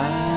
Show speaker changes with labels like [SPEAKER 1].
[SPEAKER 1] I